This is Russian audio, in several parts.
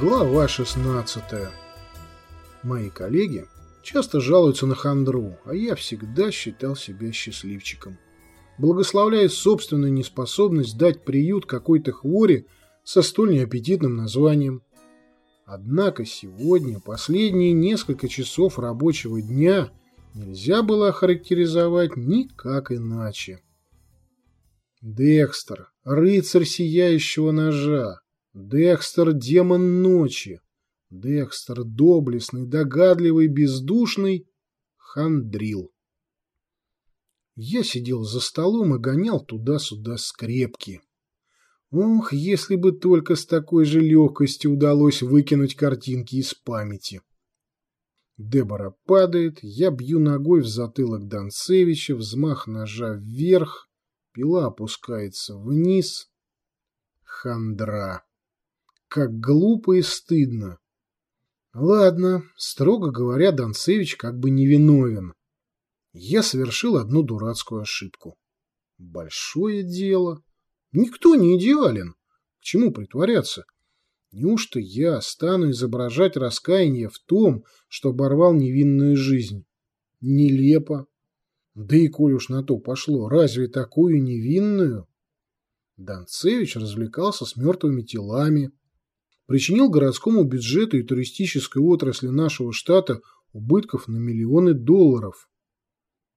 Глава 16 Мои коллеги часто жалуются на хандру, а я всегда считал себя счастливчиком. Благословляя собственную неспособность дать приют какой-то хвори со столь неаппетитным названием. Однако сегодня, последние несколько часов рабочего дня, нельзя было охарактеризовать никак иначе. Декстер, рыцарь сияющего ножа, Декстер – демон ночи. Декстер – доблестный, догадливый, бездушный, хандрил. Я сидел за столом и гонял туда-сюда скрепки. Ох, если бы только с такой же легкостью удалось выкинуть картинки из памяти. Дебора падает, я бью ногой в затылок Донцевича, взмах ножа вверх, пила опускается вниз. Хандра. Как глупо и стыдно. Ладно, строго говоря, Донцевич как бы невиновен. Я совершил одну дурацкую ошибку. Большое дело. Никто не идеален. К чему притворяться? Неужто я стану изображать раскаяние в том, что оборвал невинную жизнь? Нелепо. Да и коль уж на то пошло, разве такую невинную? Донцевич развлекался с мертвыми телами, причинил городскому бюджету и туристической отрасли нашего штата убытков на миллионы долларов.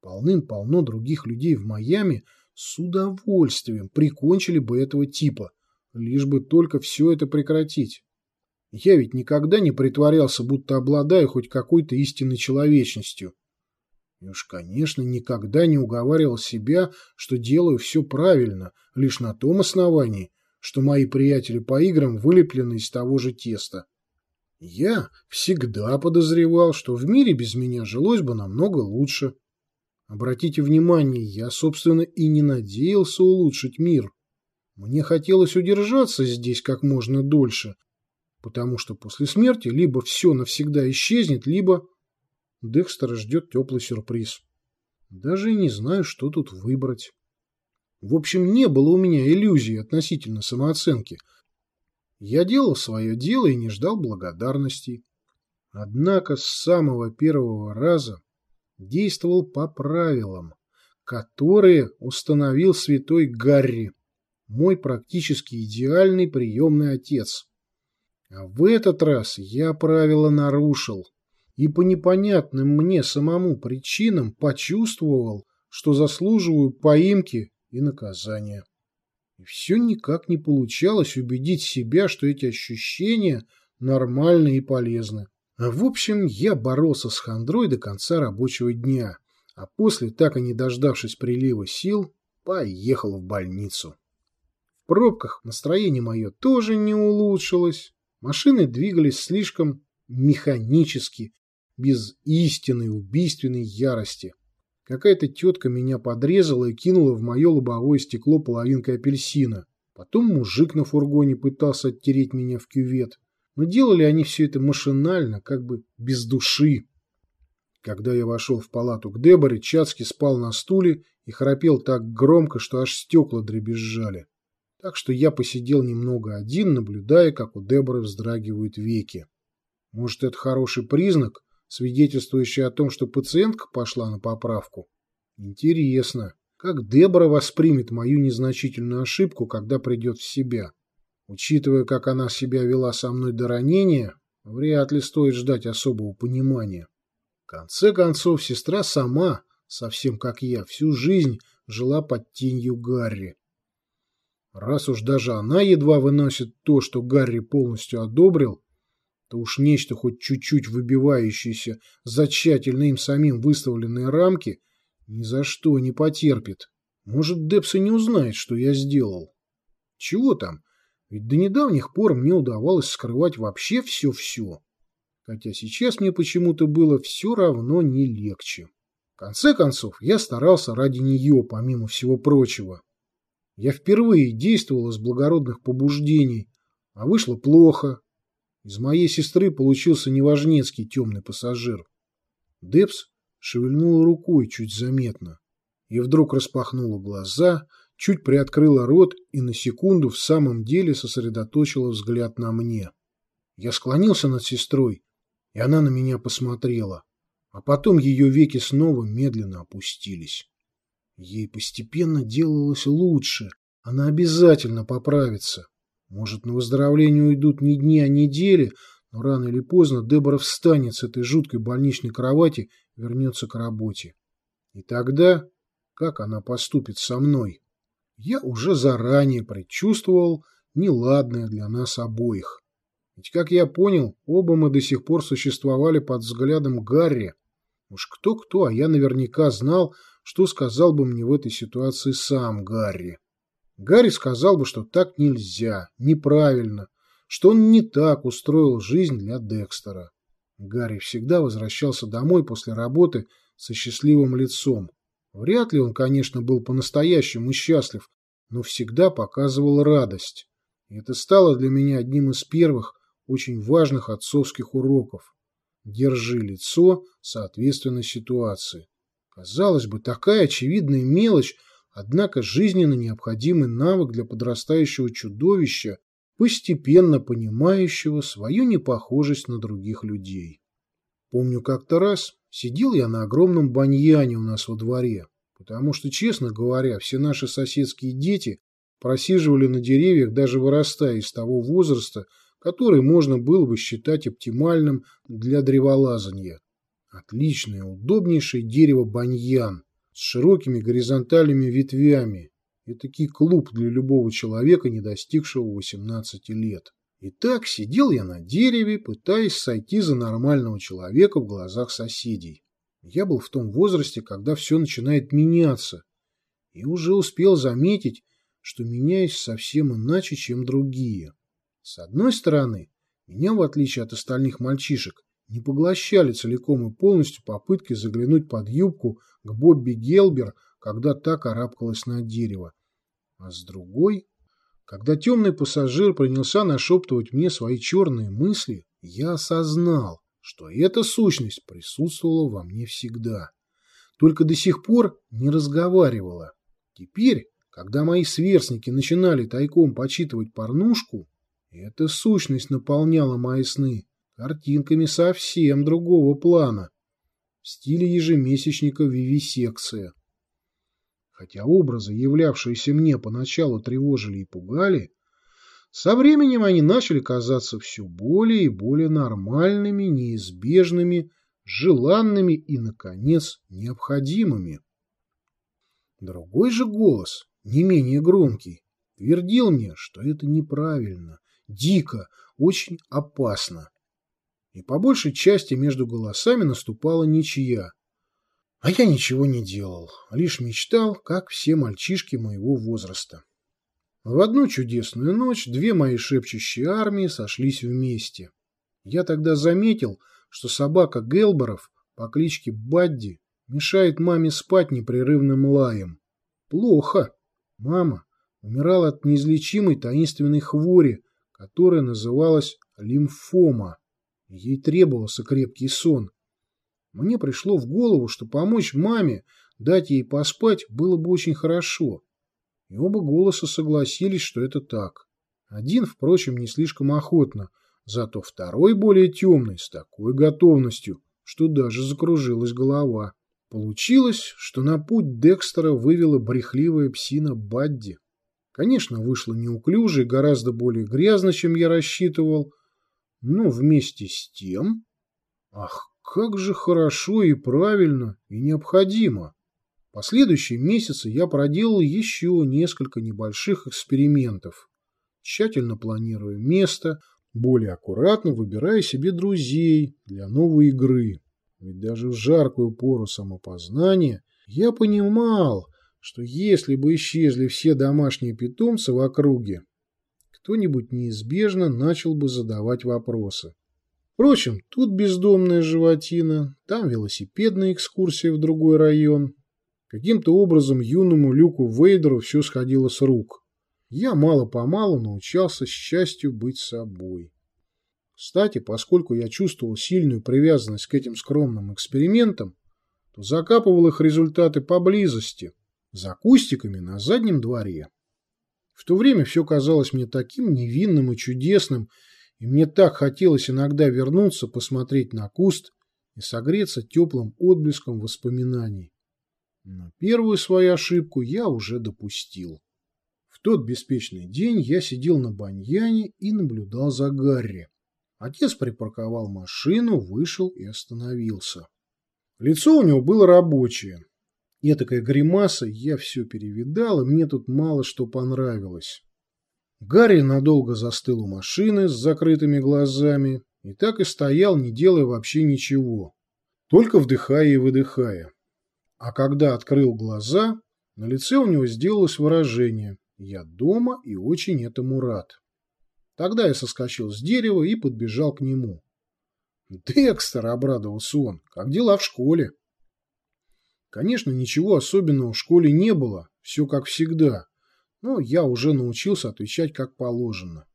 Полным-полно других людей в Майами с удовольствием прикончили бы этого типа, лишь бы только все это прекратить. Я ведь никогда не притворялся, будто обладаю хоть какой-то истинной человечностью. И уж, конечно, никогда не уговаривал себя, что делаю все правильно, лишь на том основании, что мои приятели по играм вылеплены из того же теста. Я всегда подозревал, что в мире без меня жилось бы намного лучше. Обратите внимание, я, собственно, и не надеялся улучшить мир. Мне хотелось удержаться здесь как можно дольше, потому что после смерти либо все навсегда исчезнет, либо Декстера ждет теплый сюрприз. Даже не знаю, что тут выбрать. В общем, не было у меня иллюзий относительно самооценки. Я делал свое дело и не ждал благодарностей. Однако с самого первого раза действовал по правилам, которые установил святой Гарри, мой практически идеальный приемный отец. А в этот раз я правила нарушил и по непонятным мне самому причинам почувствовал, что заслуживаю поимки и наказания. И все никак не получалось убедить себя, что эти ощущения нормальны и полезны. А в общем, я боролся с хандрой до конца рабочего дня, а после, так и не дождавшись прилива сил, поехал в больницу. В пробках настроение мое тоже не улучшилось. Машины двигались слишком механически, без истинной убийственной ярости. Какая-то тетка меня подрезала и кинула в мое лобовое стекло половинкой апельсина. Потом мужик на фургоне пытался оттереть меня в кювет. Но делали они все это машинально, как бы без души. Когда я вошел в палату к Деборе, Чацкий спал на стуле и храпел так громко, что аж стекла дребезжали. Так что я посидел немного один, наблюдая, как у Деборы вздрагивают веки. Может, это хороший признак, свидетельствующий о том, что пациентка пошла на поправку. Интересно, как Дебора воспримет мою незначительную ошибку, когда придет в себя? Учитывая, как она себя вела со мной до ранения, вряд ли стоит ждать особого понимания. В конце концов, сестра сама, совсем как я, всю жизнь жила под тенью Гарри. Раз уж даже она едва выносит то, что Гарри полностью одобрил, то уж нечто хоть чуть-чуть выбивающееся за тщательно им самим выставленные рамки ни за что не потерпит. Может, Депс не узнает, что я сделал. Чего там? Ведь до недавних пор мне удавалось скрывать вообще все-все. Хотя сейчас мне почему-то было все равно не легче. В конце концов, я старался ради нее, помимо всего прочего. Я впервые действовал из благородных побуждений, а вышло плохо. Из моей сестры получился неважнецкий темный пассажир. Депс шевельнула рукой чуть заметно и вдруг распахнула глаза, чуть приоткрыла рот и на секунду в самом деле сосредоточила взгляд на мне. Я склонился над сестрой, и она на меня посмотрела, а потом ее веки снова медленно опустились. Ей постепенно делалось лучше, она обязательно поправится. Может, на выздоровление уйдут не дни, а недели, но рано или поздно Дебора встанет с этой жуткой больничной кровати вернется к работе. И тогда как она поступит со мной? Я уже заранее предчувствовал неладное для нас обоих. Ведь, как я понял, оба мы до сих пор существовали под взглядом Гарри. Уж кто-кто, а я наверняка знал, что сказал бы мне в этой ситуации сам Гарри. Гарри сказал бы, что так нельзя, неправильно, что он не так устроил жизнь для Декстера. Гарри всегда возвращался домой после работы со счастливым лицом. Вряд ли он, конечно, был по-настоящему счастлив, но всегда показывал радость. И это стало для меня одним из первых очень важных отцовских уроков. Держи лицо соответственно ситуации. Казалось бы, такая очевидная мелочь, однако жизненно необходимый навык для подрастающего чудовища, постепенно понимающего свою непохожесть на других людей. Помню как-то раз сидел я на огромном баньяне у нас во дворе, потому что, честно говоря, все наши соседские дети просиживали на деревьях, даже вырастая из того возраста, который можно было бы считать оптимальным для древолазания. Отличное, удобнейшее дерево баньян с широкими горизонтальными ветвями. Этакий клуб для любого человека, не достигшего 18 лет. И так сидел я на дереве, пытаясь сойти за нормального человека в глазах соседей. Я был в том возрасте, когда все начинает меняться, и уже успел заметить, что меняюсь совсем иначе, чем другие. С одной стороны, меня, в отличие от остальных мальчишек, не поглощали целиком и полностью попытки заглянуть под юбку к Бобби Гелбер, когда та карабкалась на дерево. А с другой когда темный пассажир принялся нашептывать мне свои черные мысли, я осознал, что эта сущность присутствовала во мне всегда. Только до сих пор не разговаривала. Теперь, когда мои сверстники начинали тайком почитывать порнушку, эта сущность наполняла мои сны картинками совсем другого плана в стиле ежемесячника «Вивисекция». Хотя образы, являвшиеся мне поначалу тревожили и пугали, со временем они начали казаться все более и более нормальными, неизбежными, желанными и, наконец, необходимыми. Другой же голос, не менее громкий, твердил мне, что это неправильно, дико, очень опасно. И по большей части между голосами наступала ничья, а я ничего не делал, лишь мечтал, как все мальчишки моего возраста. В одну чудесную ночь две мои шепчущие армии сошлись вместе. Я тогда заметил, что собака Гелборов по кличке Бадди мешает маме спать непрерывным лаем. Плохо. Мама умирала от неизлечимой таинственной хвори, которая называлась лимфома. Ей требовался крепкий сон. Мне пришло в голову, что помочь маме, дать ей поспать, было бы очень хорошо. И оба голоса согласились, что это так. Один, впрочем, не слишком охотно, зато второй, более темный, с такой готовностью, что даже закружилась голова. Получилось, что на путь Декстера вывела брехливая псина Бадди. Конечно, вышло неуклюже и гораздо более грязно, чем я рассчитывал, но вместе с тем... Ах, как же хорошо и правильно и необходимо. Последующие месяцы я проделал еще несколько небольших экспериментов, тщательно планируя место, более аккуратно выбирая себе друзей для новой игры. Ведь даже в жаркую пору самопознания я понимал, что если бы исчезли все домашние питомцы в округе, кто-нибудь неизбежно начал бы задавать вопросы. Впрочем, тут бездомная животина, там велосипедная экскурсия в другой район. Каким-то образом юному Люку Вейдеру все сходило с рук. Я мало-помалу научался счастью быть собой. Кстати, поскольку я чувствовал сильную привязанность к этим скромным экспериментам, то закапывал их результаты поблизости, за кустиками на заднем дворе. В то время все казалось мне таким невинным и чудесным, и мне так хотелось иногда вернуться, посмотреть на куст и согреться теплым отблеском воспоминаний. Но первую свою ошибку я уже допустил. В тот беспечный день я сидел на баньяне и наблюдал за Гарри. Отец припарковал машину, вышел и остановился. Лицо у него было рабочее. Этакая гримаса, я все перевидал, и мне тут мало что понравилось. Гарри надолго застыл у машины с закрытыми глазами и так и стоял, не делая вообще ничего, только вдыхая и выдыхая. А когда открыл глаза, на лице у него сделалось выражение «Я дома и очень этому рад». Тогда я соскочил с дерева и подбежал к нему. «Декстер!» — обрадовался он. «Как дела в школе?» Конечно, ничего особенного в школе не было, все как всегда, но я уже научился отвечать как положено.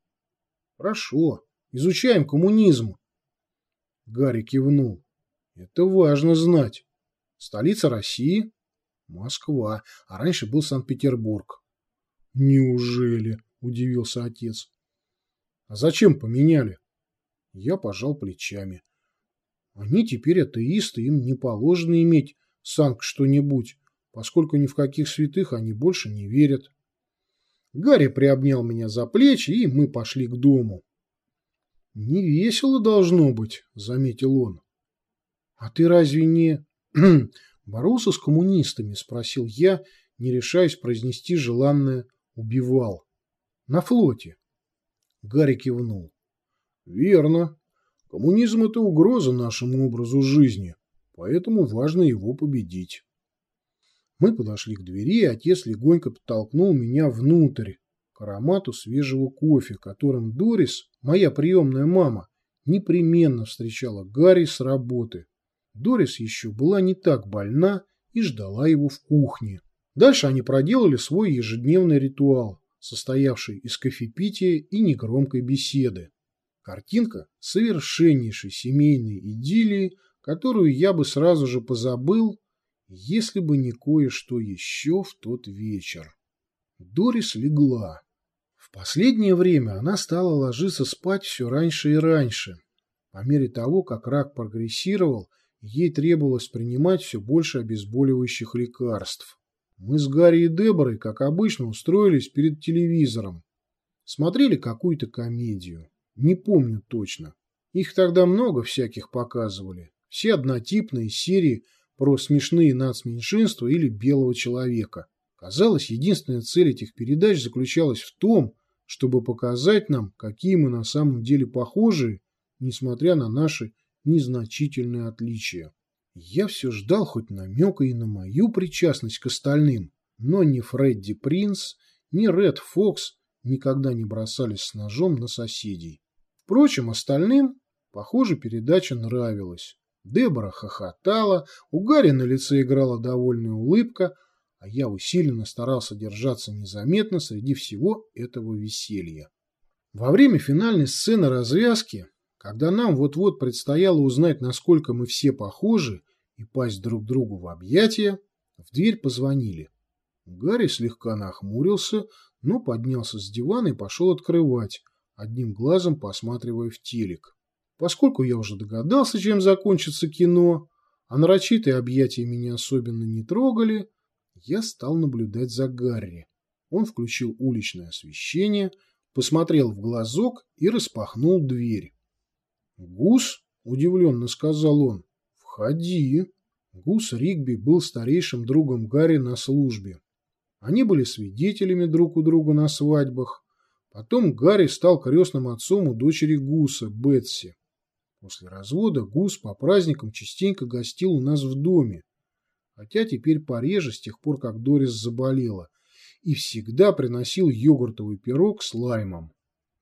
Хорошо, изучаем коммунизм. Гарри кивнул. Это важно знать. Столица России? Москва, а раньше был Санкт-Петербург. Неужели? Удивился отец. А зачем поменяли? Я пожал плечами. Они теперь атеисты, им не положено иметь санк что-нибудь, поскольку ни в каких святых они больше не верят. Гарри приобнял меня за плечи, и мы пошли к дому. «Не весело должно быть», — заметил он. «А ты разве не...» «Боролся с коммунистами?» — спросил я, не решаясь произнести желанное «убивал». «На флоте». Гарри кивнул. «Верно. Коммунизм — это угроза нашему образу жизни, поэтому важно его победить». Мы подошли к двери, и отец легонько подтолкнул меня внутрь, к аромату свежего кофе, которым Дорис, моя приемная мама, непременно встречала Гарри с работы. Дорис еще была не так больна и ждала его в кухне. Дальше они проделали свой ежедневный ритуал, состоявший из кофепития и негромкой беседы. Картинка совершеннейшей семейной идиллии, которую я бы сразу же позабыл, если бы не кое-что еще в тот вечер. Дорис легла. В последнее время она стала ложиться спать все раньше и раньше. По мере того, как рак прогрессировал, ей требовалось принимать все больше обезболивающих лекарств. Мы с Гарри и Деборой, как обычно, устроились перед телевизором. Смотрели какую-то комедию. Не помню точно. Их тогда много всяких показывали. Все однотипные серии – про смешные нацменьшинства или белого человека. Казалось, единственная цель этих передач заключалась в том, чтобы показать нам, какие мы на самом деле похожие, несмотря на наши незначительные отличия. Я все ждал хоть намека и на мою причастность к остальным, но ни Фредди Принц, ни Ред Фокс никогда не бросались с ножом на соседей. Впрочем, остальным, похоже, передача нравилась. Дебора хохотала, у Гарри на лице играла довольная улыбка, а я усиленно старался держаться незаметно среди всего этого веселья. Во время финальной сцены развязки, когда нам вот-вот предстояло узнать, насколько мы все похожи и пасть друг другу в объятия, в дверь позвонили. Гарри слегка нахмурился, но поднялся с дивана и пошел открывать, одним глазом посматривая в телек. Поскольку я уже догадался, чем закончится кино, а нарочитые объятия меня особенно не трогали, я стал наблюдать за Гарри. Он включил уличное освещение, посмотрел в глазок и распахнул дверь. «Гус?» – удивленно сказал он. «Входи». Гус Ригби был старейшим другом Гарри на службе. Они были свидетелями друг у друга на свадьбах. Потом Гарри стал крестным отцом у дочери Гуса, Бетси. После развода Гус по праздникам частенько гостил у нас в доме, хотя теперь пореже с тех пор, как Дорис заболела, и всегда приносил йогуртовый пирог с лаймом.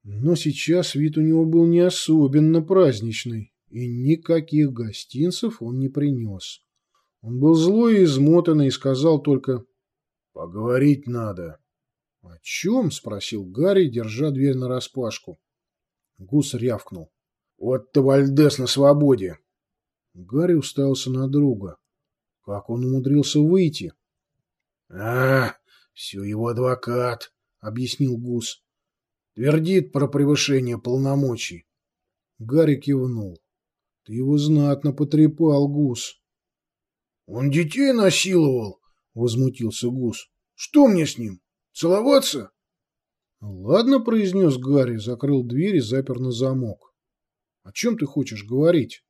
Но сейчас вид у него был не особенно праздничный, и никаких гостинцев он не принес. Он был злой и измотанный и сказал только «Поговорить надо». «О чем?» — спросил Гарри, держа дверь нараспашку. Гус рявкнул. «Вот ты, Вальдес, на свободе!» Гарри уставился на друга. Как он умудрился выйти? «А, все его адвокат», — объяснил Гус. «Твердит про превышение полномочий». Гарри кивнул. «Ты его знатно потрепал, Гус». «Он детей насиловал», — возмутился Гус. «Что мне с ним? Целоваться?» «Ладно», — произнес Гарри, закрыл дверь и запер на замок. «О чем ты хочешь говорить?»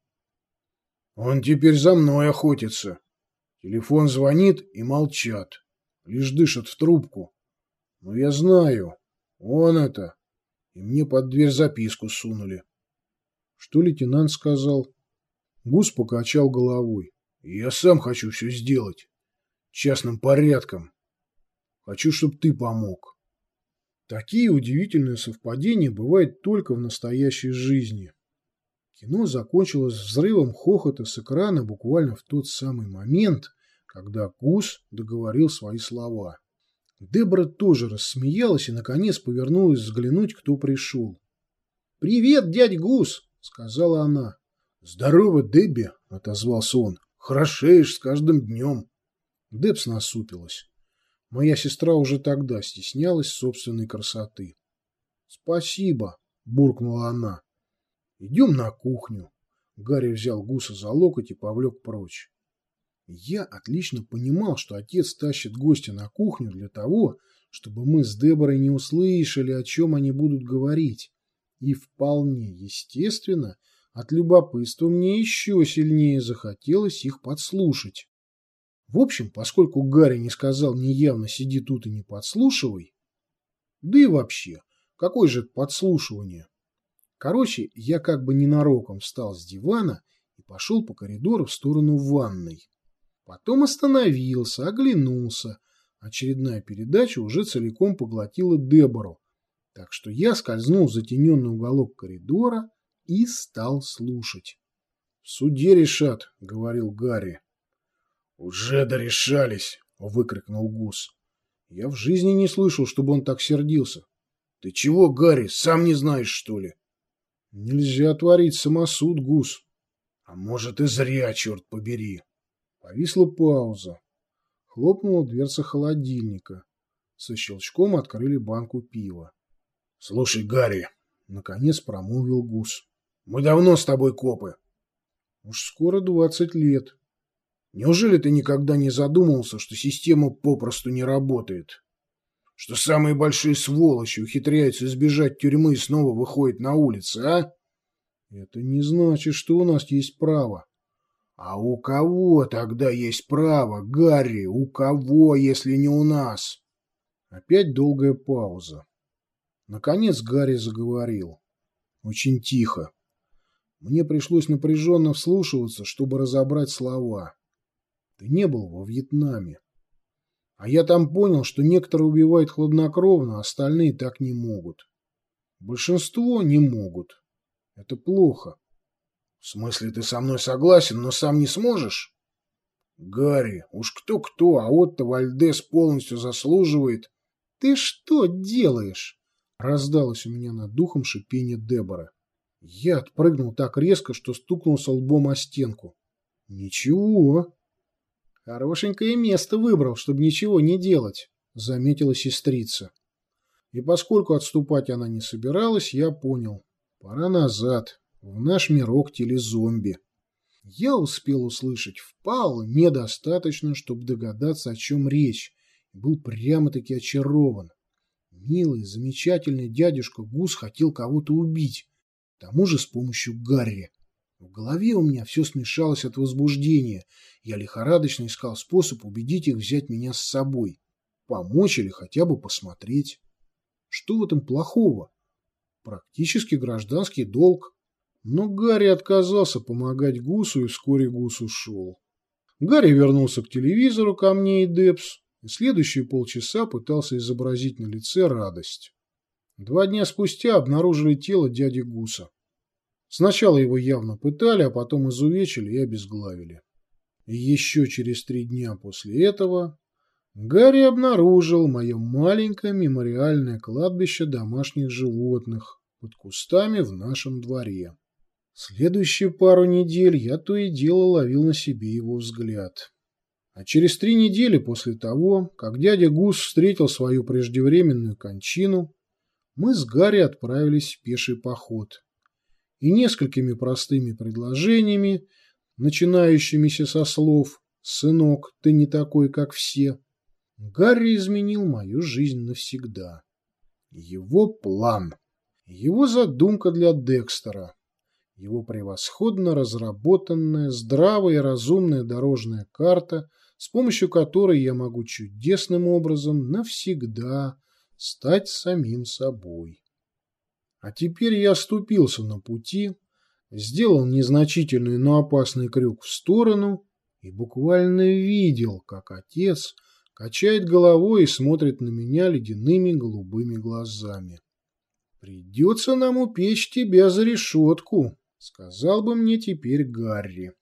«Он теперь за мной охотится. Телефон звонит и молчат. Лишь дышат в трубку. Но я знаю, он это. И мне под дверь записку сунули». «Что лейтенант сказал?» Гус покачал головой. «Я сам хочу все сделать. Частным порядком. Хочу, чтобы ты помог». Такие удивительные совпадения бывают только в настоящей жизни. Кино закончилось взрывом хохота с экрана буквально в тот самый момент, когда Гус договорил свои слова. Дебра тоже рассмеялась и, наконец, повернулась взглянуть, кто пришел. «Привет, дядь Гус!» — сказала она. «Здорово, Дебби!» — отозвался он. «Хорошеешь с каждым днем!» Дебс насупилась. Моя сестра уже тогда стеснялась собственной красоты. «Спасибо», — буркнула она. «Идем на кухню». Гарри взял гуса за локоть и повлек прочь. Я отлично понимал, что отец тащит гостя на кухню для того, чтобы мы с Деборой не услышали, о чем они будут говорить. И вполне естественно, от любопытства мне еще сильнее захотелось их подслушать. В общем, поскольку Гарри не сказал мне явно «сиди тут и не подслушивай», да и вообще, какое же это подслушивание? Короче, я как бы ненароком встал с дивана и пошел по коридору в сторону ванной. Потом остановился, оглянулся. Очередная передача уже целиком поглотила Дебору, так что я скользнул в затененный уголок коридора и стал слушать. — В суде решат, — говорил Гарри. «Уже дорешались!» — выкрикнул Гус. «Я в жизни не слышал, чтобы он так сердился». «Ты чего, Гарри, сам не знаешь, что ли?» «Нельзя творить самосуд, Гус». «А может, и зря, черт побери!» Повисла пауза. Хлопнула дверца холодильника. Со щелчком открыли банку пива. «Слушай, Гарри!» — наконец промолвил Гус. «Мы давно с тобой копы». «Уж скоро двадцать лет». Неужели ты никогда не задумывался, что система попросту не работает? Что самые большие сволочи ухитряются избежать тюрьмы и снова выходят на улицы, а? Это не значит, что у нас есть право. А у кого тогда есть право, Гарри? У кого, если не у нас? Опять долгая пауза. Наконец Гарри заговорил. Очень тихо. Мне пришлось напряженно вслушиваться, чтобы разобрать слова. Ты не был во Вьетнаме. А я там понял, что некоторые убивают хладнокровно, а остальные так не могут. Большинство не могут. Это плохо. В смысле, ты со мной согласен, но сам не сможешь? Гарри, уж кто-кто, а Отто Вальдес полностью заслуживает. Ты что делаешь? Раздалось у меня над духом шипение Дебора. Я отпрыгнул так резко, что стукнулся лбом о стенку. Ничего, Хорошенькое место выбрал, чтобы ничего не делать, заметила сестрица. И поскольку отступать она не собиралась, я понял. Пора назад, в наш мирок телезомби. Я успел услышать впал недостаточно, чтобы догадаться, о чем речь, был прямо-таки очарован. Милый, замечательный дядюшка Гус хотел кого-то убить, к тому же с помощью Гарри. В голове у меня все смешалось от возбуждения. Я лихорадочно искал способ убедить их взять меня с собой. Помочь или хотя бы посмотреть. Что в этом плохого? Практически гражданский долг. Но Гарри отказался помогать Гусу, и вскоре Гус ушел. Гарри вернулся к телевизору ко мне и Депс, и следующие полчаса пытался изобразить на лице радость. Два дня спустя обнаружили тело дяди Гуса. Сначала его явно пытали, а потом изувечили и обезглавили. Еще через три дня после этого Гарри обнаружил мое маленькое мемориальное кладбище домашних животных под кустами в нашем дворе. Следующие пару недель я то и дело ловил на себе его взгляд. А через три недели после того, как дядя Гус встретил свою преждевременную кончину, мы с Гарри отправились в пеший поход. И несколькими простыми предложениями, начинающимися со слов «Сынок, ты не такой, как все», Гарри изменил мою жизнь навсегда. Его план, его задумка для Декстера, его превосходно разработанная, здравая и разумная дорожная карта, с помощью которой я могу чудесным образом навсегда стать самим собой. А теперь я оступился на пути, сделал незначительный, но опасный крюк в сторону и буквально видел, как отец качает головой и смотрит на меня ледяными голубыми глазами. «Придется нам упечь тебя за решетку», — сказал бы мне теперь Гарри.